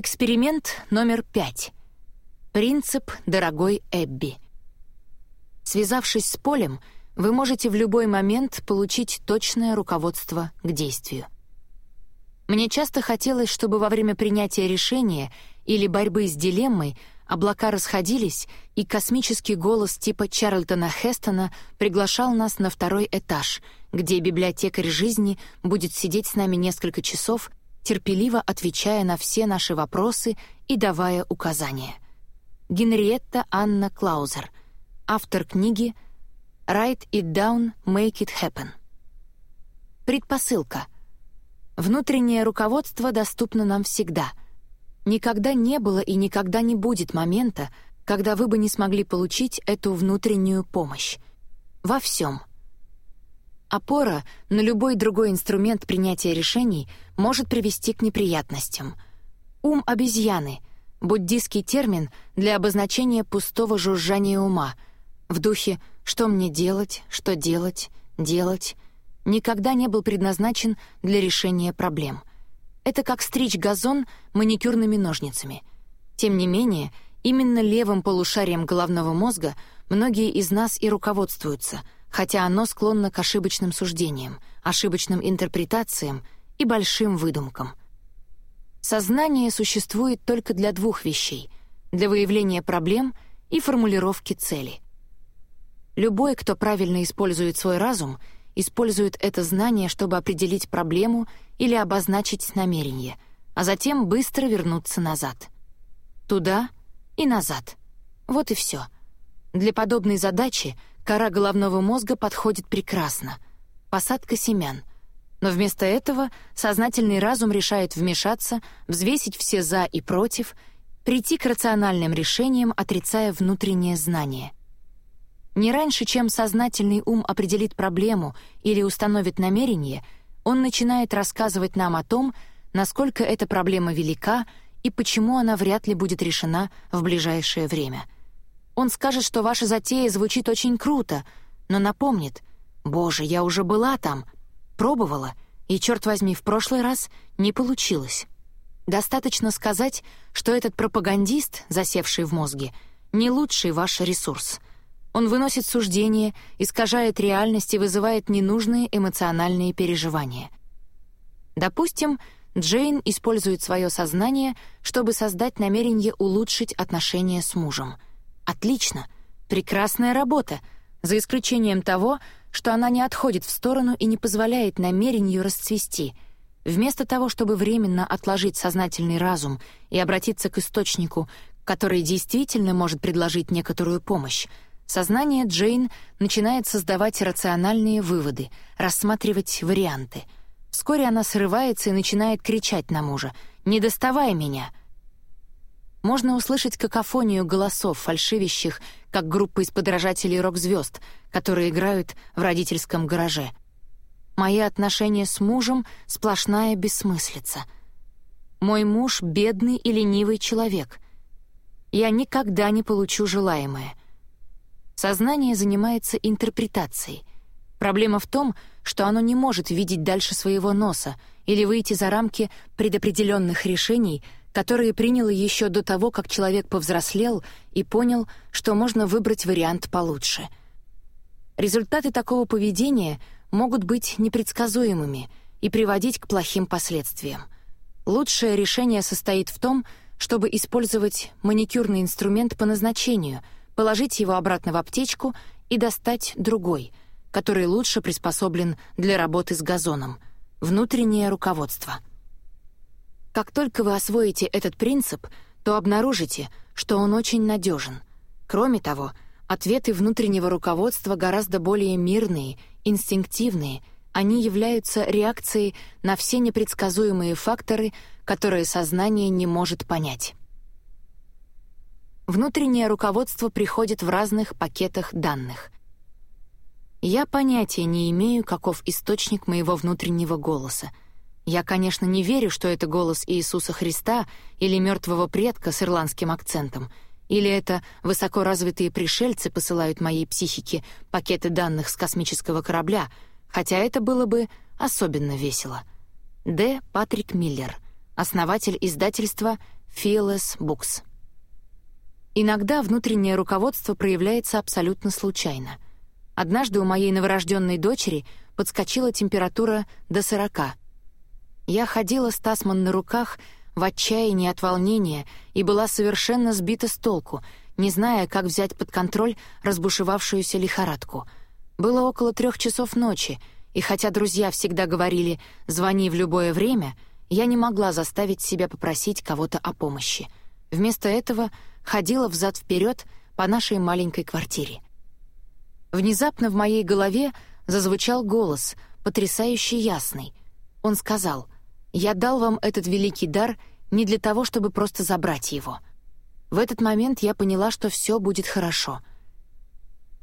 Эксперимент номер пять. Принцип «Дорогой Эбби». Связавшись с полем, вы можете в любой момент получить точное руководство к действию. Мне часто хотелось, чтобы во время принятия решения или борьбы с дилеммой облака расходились, и космический голос типа Чарльтона Хестона приглашал нас на второй этаж, где библиотекарь жизни будет сидеть с нами несколько часов терпеливо отвечая на все наши вопросы и давая указания. Генриетта Анна Клаузер, автор книги «Write it down, make it happen». Предпосылка. Внутреннее руководство доступно нам всегда. Никогда не было и никогда не будет момента, когда вы бы не смогли получить эту внутреннюю помощь. Во всем — Опора на любой другой инструмент принятия решений может привести к неприятностям. Ум обезьяны — буддийский термин для обозначения пустого жужжания ума, в духе «что мне делать, что делать, делать» никогда не был предназначен для решения проблем. Это как стричь газон маникюрными ножницами. Тем не менее, именно левым полушарием головного мозга многие из нас и руководствуются — хотя оно склонно к ошибочным суждениям, ошибочным интерпретациям и большим выдумкам. Сознание существует только для двух вещей — для выявления проблем и формулировки цели. Любой, кто правильно использует свой разум, использует это знание, чтобы определить проблему или обозначить намерение, а затем быстро вернуться назад. Туда и назад. Вот и все. Для подобной задачи Кора головного мозга подходит прекрасно. Посадка семян. Но вместо этого сознательный разум решает вмешаться, взвесить все «за» и «против», прийти к рациональным решениям, отрицая внутреннее знание. Не раньше, чем сознательный ум определит проблему или установит намерение, он начинает рассказывать нам о том, насколько эта проблема велика и почему она вряд ли будет решена в ближайшее время — он скажет, что ваша затея звучит очень круто, но напомнит, «Боже, я уже была там, пробовала, и, черт возьми, в прошлый раз не получилось». Достаточно сказать, что этот пропагандист, засевший в мозге, не лучший ваш ресурс. Он выносит суждения, искажает реальность и вызывает ненужные эмоциональные переживания. Допустим, Джейн использует свое сознание, чтобы создать намерение улучшить отношения с мужем — Отлично. Прекрасная работа. За исключением того, что она не отходит в сторону и не позволяет намерению расцвести. Вместо того, чтобы временно отложить сознательный разум и обратиться к источнику, который действительно может предложить некоторую помощь, сознание Джейн начинает создавать рациональные выводы, рассматривать варианты. Вскоре она срывается и начинает кричать на мужа «Не доставай меня!» Можно услышать какофонию голосов, фальшивящих, как группа из подражателей рок-звезд, которые играют в родительском гараже. Мои отношения с мужем — сплошная бессмыслица. Мой муж — бедный и ленивый человек. Я никогда не получу желаемое. Сознание занимается интерпретацией. Проблема в том, что оно не может видеть дальше своего носа или выйти за рамки предопределенных решений — которые приняло еще до того, как человек повзрослел и понял, что можно выбрать вариант получше. Результаты такого поведения могут быть непредсказуемыми и приводить к плохим последствиям. Лучшее решение состоит в том, чтобы использовать маникюрный инструмент по назначению, положить его обратно в аптечку и достать другой, который лучше приспособлен для работы с газоном — внутреннее руководство — как только вы освоите этот принцип, то обнаружите, что он очень надежен. Кроме того, ответы внутреннего руководства гораздо более мирные, инстинктивные, они являются реакцией на все непредсказуемые факторы, которые сознание не может понять. Внутреннее руководство приходит в разных пакетах данных. Я понятия не имею, каков источник моего внутреннего голоса — я, конечно, не верю, что это голос Иисуса Христа или мертвого предка с ирландским акцентом, или это высокоразвитые пришельцы посылают моей психике пакеты данных с космического корабля, хотя это было бы особенно весело. Д. Патрик Миллер. основатель издательства Fearless Books. Иногда внутреннее руководство проявляется абсолютно случайно. Однажды у моей новорожденной дочери подскочила температура до 40. Я ходила с Тасман на руках в отчаянии от волнения и была совершенно сбита с толку, не зная, как взять под контроль разбушевавшуюся лихорадку. Было около трех часов ночи, и хотя друзья всегда говорили «звони в любое время», я не могла заставить себя попросить кого-то о помощи. Вместо этого ходила взад вперед по нашей маленькой квартире. Внезапно в моей голове зазвучал голос, потрясающе ясный. Он сказал, «Я дал вам этот великий дар не для того, чтобы просто забрать его». В этот момент я поняла, что все будет хорошо.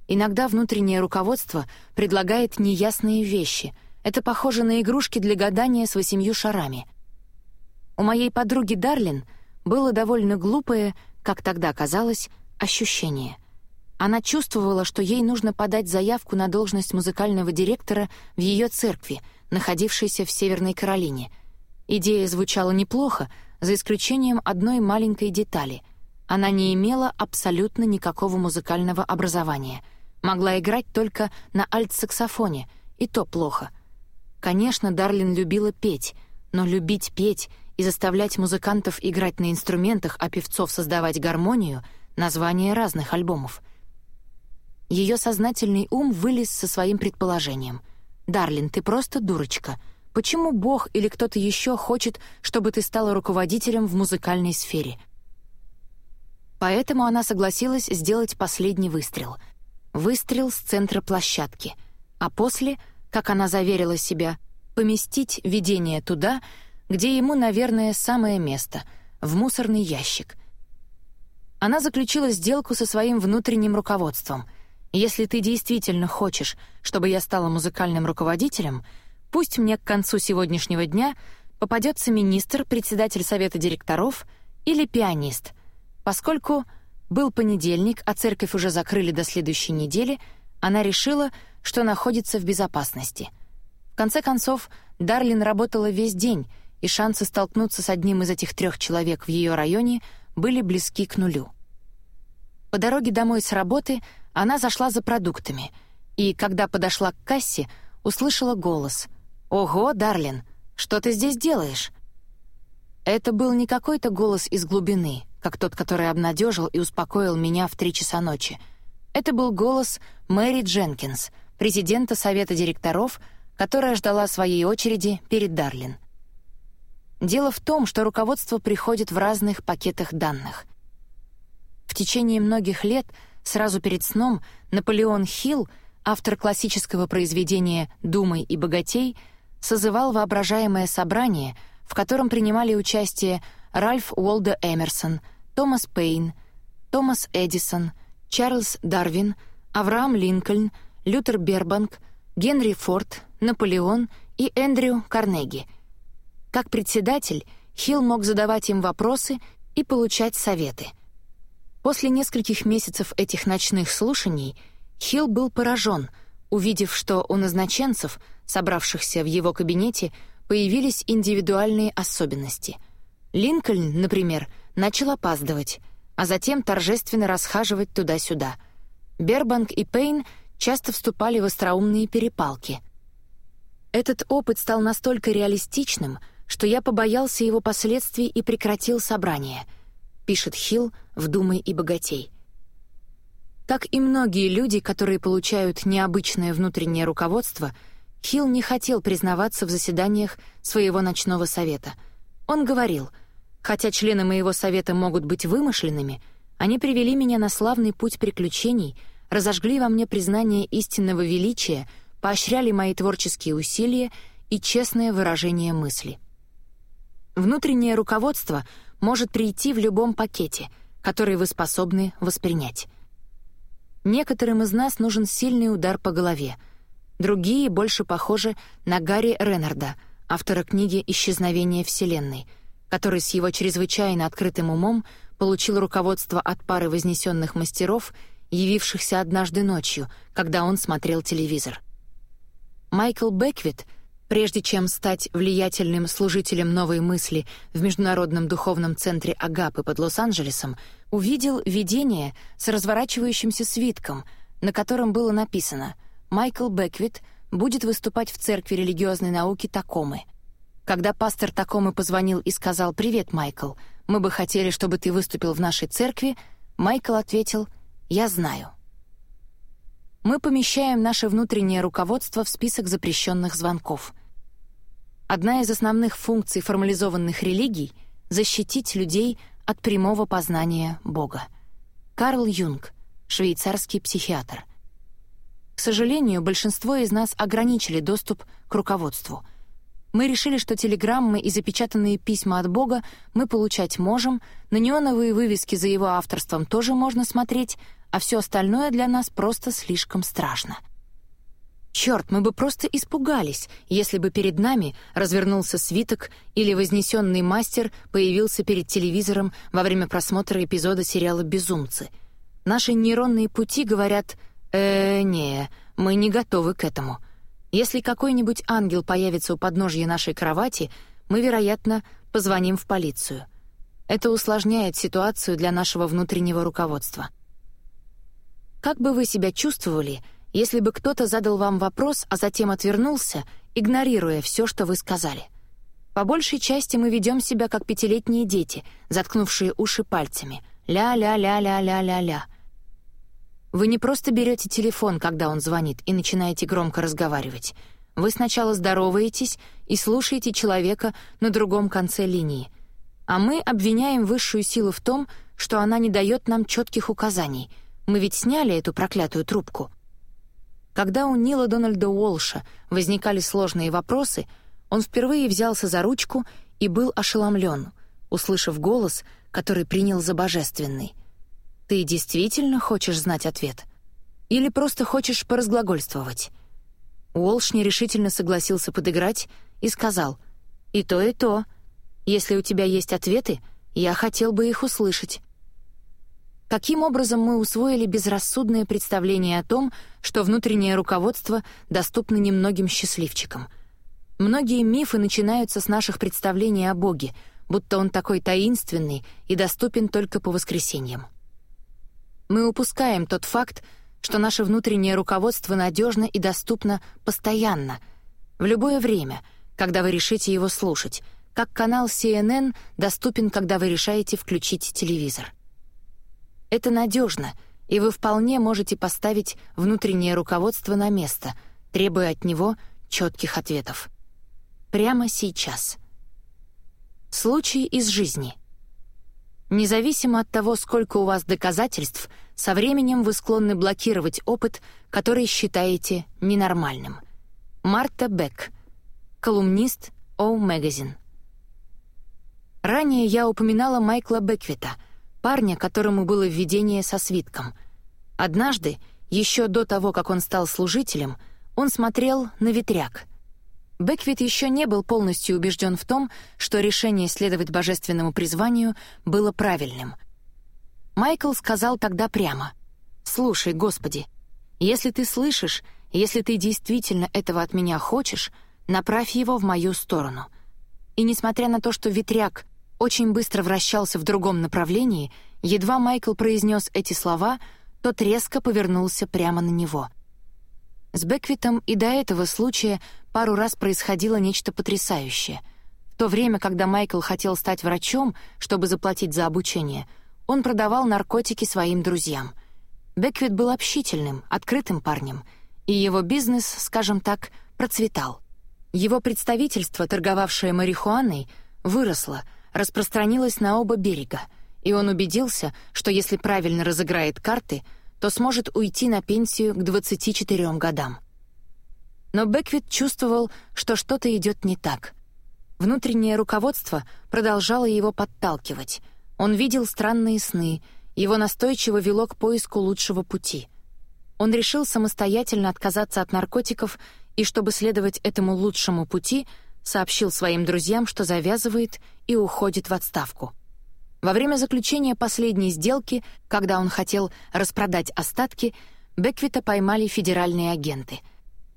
Иногда внутреннее руководство предлагает неясные вещи. Это похоже на игрушки для гадания с восемью шарами. У моей подруги Дарлин было довольно глупое, как тогда казалось, ощущение. Она чувствовала, что ей нужно подать заявку на должность музыкального директора в ее церкви, находившейся в Северной Каролине. Идея звучала неплохо, за исключением одной маленькой детали. Она не имела абсолютно никакого музыкального образования. Могла играть только на альт-саксофоне, и то плохо. Конечно, Дарлин любила петь, но любить петь — и заставлять музыкантов играть на инструментах, а певцов создавать гармонию — названия разных альбомов. Ее сознательный ум вылез со своим предположением. «Дарлин, ты просто дурочка. Почему Бог или кто-то еще хочет, чтобы ты стала руководителем в музыкальной сфере?» Поэтому она согласилась сделать последний выстрел. Выстрел с центра площадки. А после, как она заверила себя, поместить видение туда — где ему, наверное, самое место — в мусорный ящик. Она заключила сделку со своим внутренним руководством. «Если ты действительно хочешь, чтобы я стала музыкальным руководителем, пусть мне к концу сегодняшнего дня попадется министр, председатель совета директоров или пианист. Поскольку был понедельник, а церковь уже закрыли до следующей недели, она решила, что находится в безопасности. В конце концов, Дарлин работала весь день — и шансы столкнуться с одним из этих трех человек в ее районе были близки к нулю. По дороге домой с работы она зашла за продуктами, и, когда подошла к кассе, услышала голос. «Ого, Дарлин, что ты здесь делаешь?» Это был не какой-то голос из глубины, как тот, который обнадежил и успокоил меня в три часа ночи. Это был голос Мэри Дженкинс, президента совета директоров, которая ждала своей очереди перед Дарлин. Дело в том, что руководство приходит в разных пакетах данных. В течение многих лет, сразу перед сном, Наполеон Хилл, автор классического произведения «Думай и богатей», созывал воображаемое собрание, в котором принимали участие Ральф Уолдо Эмерсон, Томас Пейн, Томас Эдисон, Чарльз Дарвин, Авраам Линкольн, Лютер Бербанк, Генри Форд, Наполеон и Эндрю Карнеги — как председатель, Хилл мог задавать им вопросы и получать советы. После нескольких месяцев этих ночных слушаний Хилл был поражен, увидев, что у назначенцев, собравшихся в его кабинете, появились индивидуальные особенности. Линкольн, например, начал опаздывать, а затем торжественно расхаживать туда-сюда. Бербанк и Пейн часто вступали в остроумные перепалки. Этот опыт стал настолько реалистичным — что я побоялся его последствий и прекратил собрание», — пишет Хилл в «Думай и богатей». Как и многие люди, которые получают необычное внутреннее руководство, Хилл не хотел признаваться в заседаниях своего ночного совета. Он говорил, «Хотя члены моего совета могут быть вымышленными, они привели меня на славный путь приключений, разожгли во мне признание истинного величия, поощряли мои творческие усилия и честное выражение мысли». Внутреннее руководство может прийти в любом пакете, который вы способны воспринять. Некоторым из нас нужен сильный удар по голове. Другие больше похожи на Гарри Реннарда, автора книги «Исчезновение Вселенной», который с его чрезвычайно открытым умом получил руководство от пары вознесенных мастеров, явившихся однажды ночью, когда он смотрел телевизор. Майкл Беквит Прежде чем стать влиятельным служителем новой мысли в Международном духовном центре Агапы под Лос-Анджелесом, увидел видение с разворачивающимся свитком, на котором было написано «Майкл Беквит будет выступать в церкви религиозной науки Такомы». Когда пастор Такомы позвонил и сказал «Привет, Майкл, мы бы хотели, чтобы ты выступил в нашей церкви», Майкл ответил «Я знаю». Мы помещаем наше внутреннее руководство в список запрещенных звонков. Одна из основных функций формализованных религий — защитить людей от прямого познания Бога. Карл Юнг, швейцарский психиатр. К сожалению, большинство из нас ограничили доступ к руководству. Мы решили, что телеграммы и запечатанные письма от Бога мы получать можем, на неоновые вывески за его авторством тоже можно смотреть — а все остальное для нас просто слишком страшно. Черт, мы бы просто испугались, если бы перед нами развернулся свиток или вознесенный мастер появился перед телевизором во время просмотра эпизода сериала «Безумцы». Наши нейронные пути говорят «э, не, мы не готовы к этому». Если какой-нибудь ангел появится у подножья нашей кровати, мы, вероятно, позвоним в полицию. Это усложняет ситуацию для нашего внутреннего руководства. Как бы вы себя чувствовали, если бы кто-то задал вам вопрос, а затем отвернулся, игнорируя все, что вы сказали? По большей части мы ведем себя как пятилетние дети, заткнувшие уши пальцами. Ля-ля-ля-ля-ля-ля-ля. Вы не просто берете телефон, когда он звонит, и начинаете громко разговаривать. Вы сначала здороваетесь и слушаете человека на другом конце линии. А мы обвиняем высшую силу в том, что она не дает нам четких указаний — мы ведь сняли эту проклятую трубку. Когда у Нила Дональда Уолша возникали сложные вопросы, он впервые взялся за ручку и был ошеломлен, услышав голос, который принял за божественный. «Ты действительно хочешь знать ответ? Или просто хочешь поразглагольствовать?» Уолш нерешительно согласился подыграть и сказал, «И то, и то. Если у тебя есть ответы, я хотел бы их услышать». Каким образом мы усвоили безрассудное представление о том, что внутреннее руководство доступно немногим счастливчикам? Многие мифы начинаются с наших представлений о Боге, будто он такой таинственный и доступен только по воскресеньям. Мы упускаем тот факт, что наше внутреннее руководство надежно и доступно постоянно, в любое время, когда вы решите его слушать, как канал CNN доступен, когда вы решаете включить телевизор. Это надежно, и вы вполне можете поставить внутреннее руководство на место, требуя от него четких ответов. Прямо сейчас. Случай из жизни. Независимо от того, сколько у вас доказательств, со временем вы склонны блокировать опыт, который считаете ненормальным. Марта Бек, колумнист O Magazine. Ранее я упоминала Майкла Беквита — парня, которому было введение со свитком. Однажды, еще до того, как он стал служителем, он смотрел на ветряк. Беквит еще не был полностью убежден в том, что решение следовать божественному призванию было правильным. Майкл сказал тогда прямо, «Слушай, Господи, если ты слышишь, если ты действительно этого от меня хочешь, направь его в мою сторону». И несмотря на то, что ветряк очень быстро вращался в другом направлении, едва Майкл произнес эти слова, тот резко повернулся прямо на него. С Беквитом и до этого случая пару раз происходило нечто потрясающее. В то время, когда Майкл хотел стать врачом, чтобы заплатить за обучение, он продавал наркотики своим друзьям. Беквит был общительным, открытым парнем, и его бизнес, скажем так, процветал. Его представительство, торговавшее марихуаной, выросло — распространилась на оба берега, и он убедился, что если правильно разыграет карты, то сможет уйти на пенсию к 24 годам. Но Беквит чувствовал, что что-то идет не так. Внутреннее руководство продолжало его подталкивать. Он видел странные сны, его настойчиво вело к поиску лучшего пути. Он решил самостоятельно отказаться от наркотиков и, чтобы следовать этому лучшему пути — сообщил своим друзьям, что завязывает и уходит в отставку. Во время заключения последней сделки, когда он хотел распродать остатки, Беквита поймали федеральные агенты.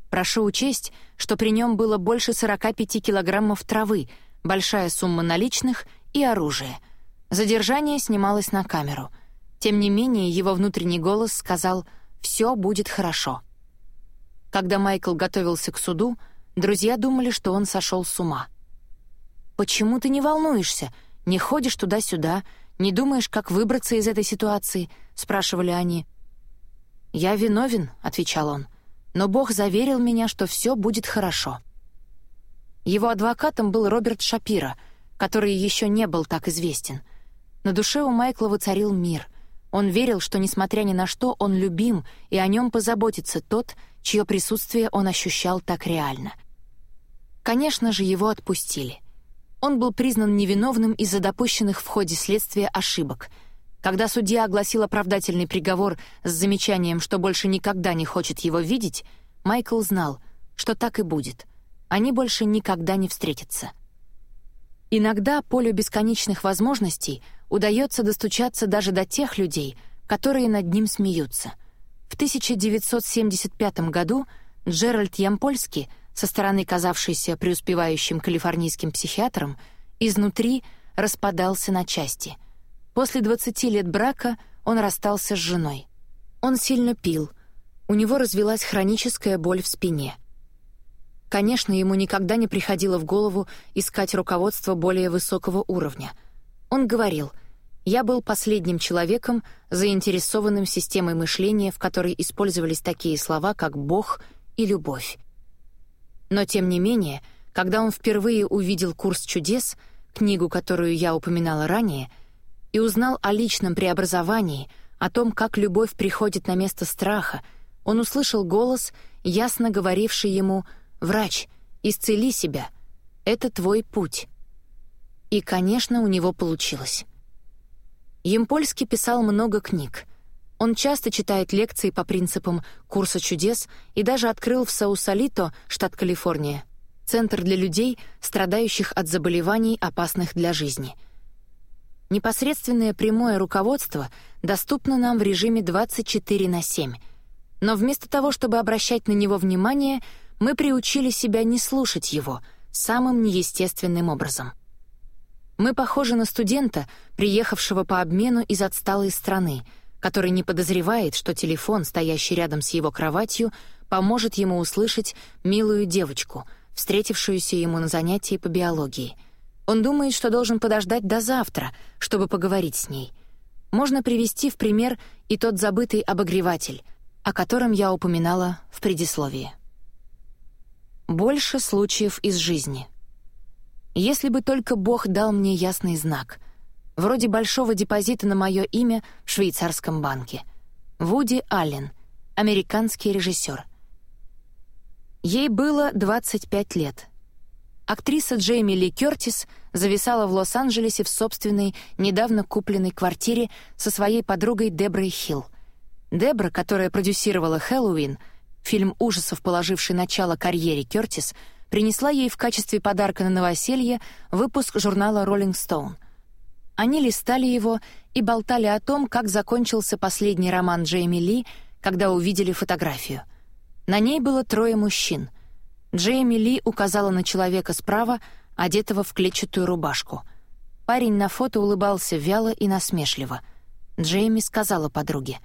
Прошу учесть, что при нем было больше 45 килограммов травы, большая сумма наличных и оружие. Задержание снималось на камеру. Тем не менее, его внутренний голос сказал «все будет хорошо». Когда Майкл готовился к суду, друзья думали, что он сошел с ума. «Почему ты не волнуешься? Не ходишь туда-сюда? Не думаешь, как выбраться из этой ситуации?» — спрашивали они. «Я виновен», — отвечал он, — «но Бог заверил меня, что все будет хорошо». Его адвокатом был Роберт Шапира, который еще не был так известен. На душе у Майкла воцарил мир. Он верил, что, несмотря ни на что, он любим, и о нем позаботится тот, чье присутствие он ощущал так реально. Конечно же, его отпустили. Он был признан невиновным из-за допущенных в ходе следствия ошибок — когда судья огласил оправдательный приговор с замечанием, что больше никогда не хочет его видеть, Майкл знал, что так и будет. Они больше никогда не встретятся. Иногда полю бесконечных возможностей удается достучаться даже до тех людей, которые над ним смеются. В 1975 году Джеральд Ямпольский, со стороны казавшийся преуспевающим калифорнийским психиатром, изнутри распадался на части — После 20 лет брака он расстался с женой. Он сильно пил. У него развилась хроническая боль в спине. Конечно, ему никогда не приходило в голову искать руководство более высокого уровня. Он говорил, «Я был последним человеком, заинтересованным системой мышления, в которой использовались такие слова, как «Бог» и «любовь». Но, тем не менее, когда он впервые увидел «Курс чудес», книгу, которую я упоминала ранее, и узнал о личном преобразовании, о том, как любовь приходит на место страха, он услышал голос, ясно говоривший ему «Врач, исцели себя, это твой путь». И, конечно, у него получилось. Емпольский писал много книг. Он часто читает лекции по принципам «Курса чудес» и даже открыл в Саусалито, штат Калифорния, центр для людей, страдающих от заболеваний, опасных для жизни — Непосредственное прямое руководство доступно нам в режиме 24 на 7. Но вместо того, чтобы обращать на него внимание, мы приучили себя не слушать его самым неестественным образом. Мы похожи на студента, приехавшего по обмену из отсталой страны, который не подозревает, что телефон, стоящий рядом с его кроватью, поможет ему услышать милую девочку, встретившуюся ему на занятии по биологии — он думает, что должен подождать до завтра, чтобы поговорить с ней. Можно привести в пример и тот забытый обогреватель, о котором я упоминала в предисловии. Больше случаев из жизни. Если бы только Бог дал мне ясный знак, вроде большого депозита на мое имя в швейцарском банке. Вуди Аллен, американский режиссер. Ей было 25 лет — актриса Джейми Ли Кёртис зависала в Лос-Анджелесе в собственной, недавно купленной квартире со своей подругой Деброй Хилл. Дебра, которая продюсировала «Хэллоуин», фильм ужасов, положивший начало карьере Кёртис, принесла ей в качестве подарка на новоселье выпуск журнала «Роллинг Стоун». Они листали его и болтали о том, как закончился последний роман Джейми Ли, когда увидели фотографию. На ней было трое мужчин — Джейми Ли указала на человека справа, одетого в клетчатую рубашку. Парень на фото улыбался вяло и насмешливо. Джейми сказала подруге.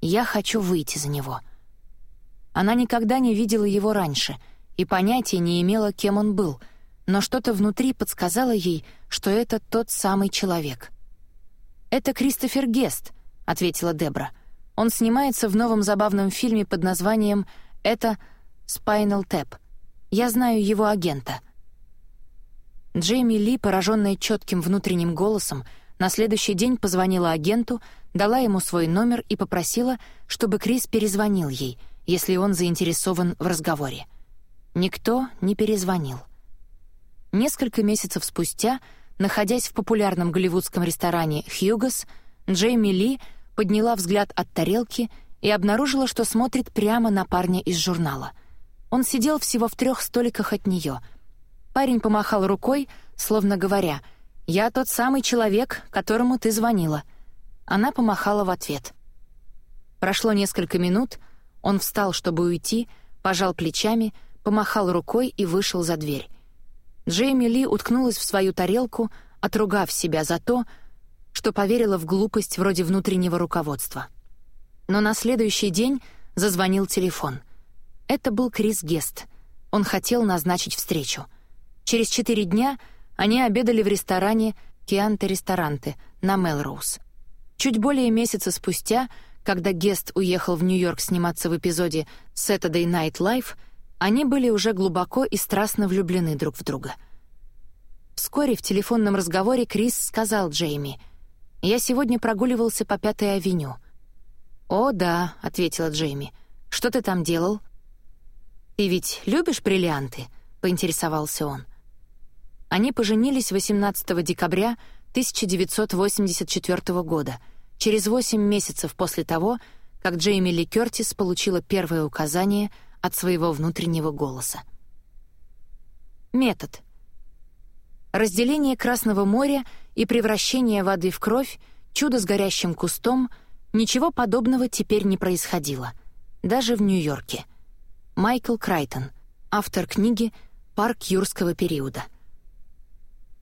«Я хочу выйти за него». Она никогда не видела его раньше и понятия не имела, кем он был, но что-то внутри подсказало ей, что это тот самый человек. «Это Кристофер Гест», — ответила Дебра. «Он снимается в новом забавном фильме под названием «Это Spinal Tap. Я знаю его агента». Джейми Ли, пораженная четким внутренним голосом, на следующий день позвонила агенту, дала ему свой номер и попросила, чтобы Крис перезвонил ей, если он заинтересован в разговоре. Никто не перезвонил. Несколько месяцев спустя, находясь в популярном голливудском ресторане «Хьюгас», Джейми Ли подняла взгляд от тарелки и обнаружила, что смотрит прямо на парня из журнала. Он сидел всего в трех столиках от нее. Парень помахал рукой, словно говоря, «Я тот самый человек, которому ты звонила». Она помахала в ответ. Прошло несколько минут, он встал, чтобы уйти, пожал плечами, помахал рукой и вышел за дверь. Джейми Ли уткнулась в свою тарелку, отругав себя за то, что поверила в глупость вроде внутреннего руководства. Но на следующий день зазвонил телефон. Это был Крис Гест. Он хотел назначить встречу. Через четыре дня они обедали в ресторане «Кианте Ресторанте» на Мелроуз. Чуть более месяца спустя, когда Гест уехал в Нью-Йорк сниматься в эпизоде «Saturday Night Live», они были уже глубоко и страстно влюблены друг в друга. Вскоре в телефонном разговоре Крис сказал Джейми, «Я сегодня прогуливался по Пятой авеню». «О, да», — ответила Джейми. «Что ты там делал?» «Ты ведь любишь бриллианты?» — поинтересовался он. Они поженились 18 декабря 1984 года, через 8 месяцев после того, как Джейми Ли Кёртис получила первое указание — от своего внутреннего голоса. Метод. Разделение Красного моря и превращение воды в кровь, чудо с горящим кустом, ничего подобного теперь не происходило, даже в Нью-Йорке. Майкл Крайтон, автор книги «Парк юрского периода».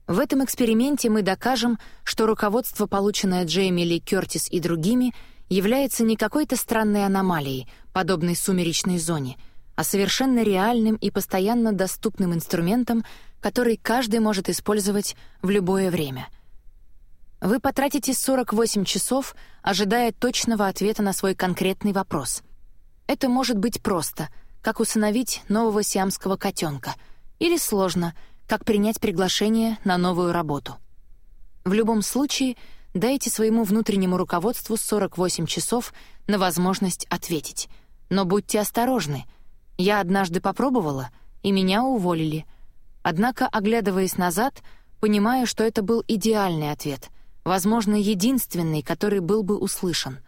В этом эксперименте мы докажем, что руководство, полученное Джейми Ли Кёртис и другими, является не какой-то странной аномалией, подобной сумеречной зоне — а совершенно реальным и постоянно доступным инструментом, который каждый может использовать в любое время. Вы потратите 48 часов, ожидая точного ответа на свой конкретный вопрос. Это может быть просто, как усыновить нового сиамского котенка, или сложно, как принять приглашение на новую работу. В любом случае, дайте своему внутреннему руководству 48 часов на возможность ответить. Но будьте осторожны — я однажды попробовала, и меня уволили. Однако, оглядываясь назад, понимаю, что это был идеальный ответ, возможно, единственный, который был бы услышан.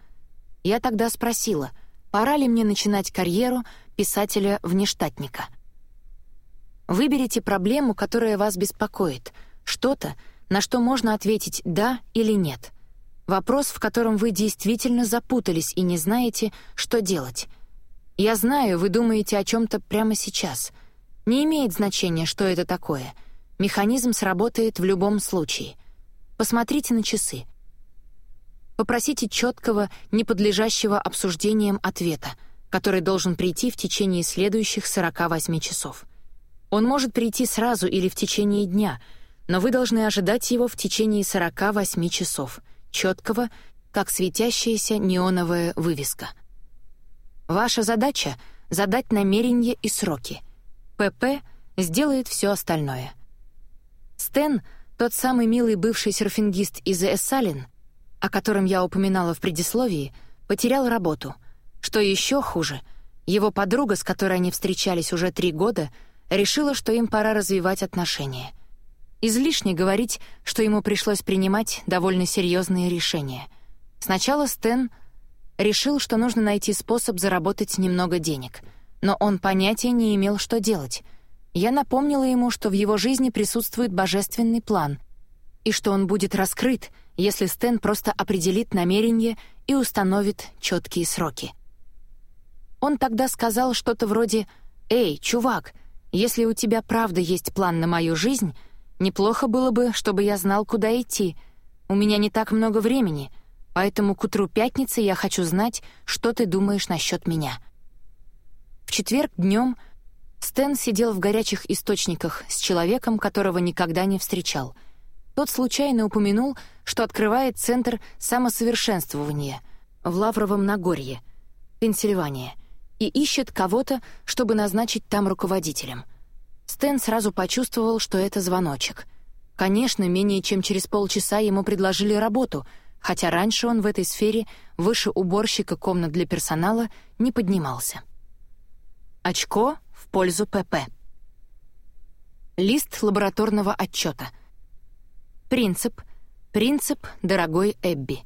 Я тогда спросила, пора ли мне начинать карьеру писателя-внештатника. Выберите проблему, которая вас беспокоит, что-то, на что можно ответить «да» или «нет». Вопрос, в котором вы действительно запутались и не знаете, что делать — я знаю, вы думаете о чем-то прямо сейчас. Не имеет значения, что это такое. Механизм сработает в любом случае. Посмотрите на часы. Попросите четкого, не подлежащего обсуждениям ответа, который должен прийти в течение следующих 48 часов. Он может прийти сразу или в течение дня, но вы должны ожидать его в течение 48 часов, четкого, как светящаяся неоновая вывеска — Ваша задача — задать намерения и сроки. ПП сделает все остальное. Стэн, тот самый милый бывший серфингист из Эссалин, о котором я упоминала в предисловии, потерял работу. Что еще хуже, его подруга, с которой они встречались уже три года, решила, что им пора развивать отношения. Излишне говорить, что ему пришлось принимать довольно серьезные решения. Сначала Стэн решил, что нужно найти способ заработать немного денег. Но он понятия не имел, что делать. Я напомнила ему, что в его жизни присутствует божественный план, и что он будет раскрыт, если Стэн просто определит намерение и установит четкие сроки. Он тогда сказал что-то вроде «Эй, чувак, если у тебя правда есть план на мою жизнь, неплохо было бы, чтобы я знал, куда идти. У меня не так много времени, Поэтому к утру пятницы я хочу знать, что ты думаешь насчет меня. В четверг днем Стэн сидел в горячих источниках с человеком, которого никогда не встречал. Тот случайно упомянул, что открывает центр самосовершенствования в Лавровом Нагорье, Пенсильвания, и ищет кого-то, чтобы назначить там руководителем. Стэн сразу почувствовал, что это звоночек. Конечно, менее чем через полчаса ему предложили работу — хотя раньше он в этой сфере выше уборщика комнат для персонала не поднимался. Очко в пользу ПП. Лист лабораторного отчета. Принцип. Принцип дорогой Эбби.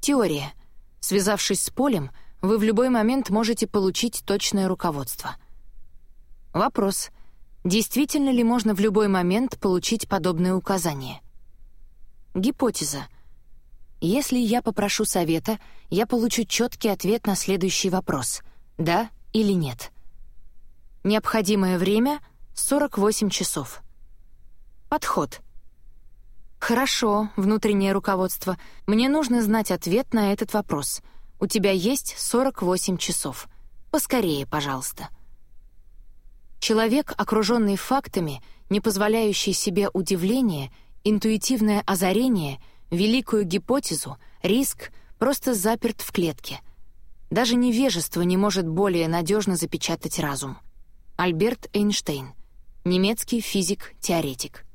Теория. Связавшись с полем, вы в любой момент можете получить точное руководство. Вопрос. Действительно ли можно в любой момент получить подобные указания? Гипотеза. Если я попрошу совета, я получу четкий ответ на следующий вопрос — да или нет. Необходимое время — 48 часов. Подход. Хорошо, внутреннее руководство. Мне нужно знать ответ на этот вопрос. У тебя есть 48 часов. Поскорее, пожалуйста. Человек, окруженный фактами, не позволяющий себе удивления, интуитивное озарение, великую гипотезу, риск, просто заперт в клетке. Даже невежество не может более надежно запечатать разум. Альберт Эйнштейн, немецкий физик-теоретик.